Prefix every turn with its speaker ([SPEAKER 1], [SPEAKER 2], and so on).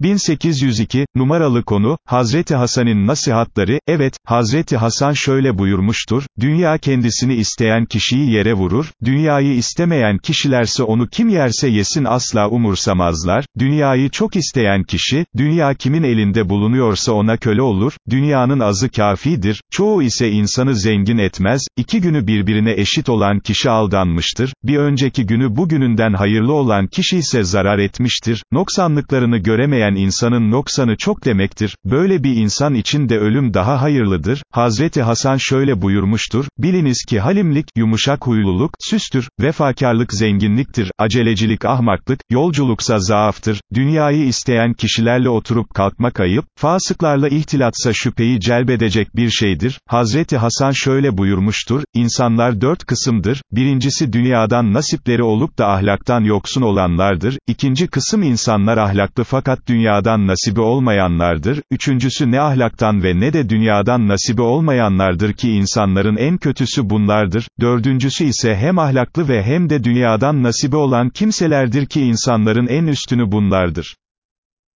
[SPEAKER 1] 1802, numaralı konu, Hazreti Hasan'ın nasihatları, evet, Hazreti Hasan şöyle buyurmuştur, dünya kendisini isteyen kişiyi yere vurur, dünyayı istemeyen kişilerse onu kim yerse yesin asla umursamazlar, dünyayı çok isteyen kişi, dünya kimin elinde bulunuyorsa ona köle olur, dünyanın azı kafidir, çoğu ise insanı zengin etmez, iki günü birbirine eşit olan kişi aldanmıştır, bir önceki günü bugününden hayırlı olan kişi ise zarar etmiştir, noksanlıklarını göremeyen insanın noksanı çok demektir, böyle bir insan için de ölüm daha hayırlıdır, Hazreti Hasan şöyle buyurmuştur, biliniz ki halimlik, yumuşak huyluluk, süstür, vefakarlık zenginliktir, acelecilik ahmaklık, yolculuksa zaaftır, dünyayı isteyen kişilerle oturup kalkmak ayıp, fasıklarla ihtilatsa şüpheyi celbedecek bir şeydir, Hazreti Hasan şöyle buyurmuştur, insanlar dört kısımdır, birincisi dünyadan nasipleri olup da ahlaktan yoksun olanlardır, ikinci kısım insanlar ahlaklı fakat dünyadan nasibi olmayanlardır, üçüncüsü ne ahlaktan ve ne de dünyadan nasibi olmayanlardır ki insanların en kötüsü bunlardır, dördüncüsü ise hem ahlaklı ve hem de dünyadan nasibi olan kimselerdir ki insanların en üstünü bunlardır.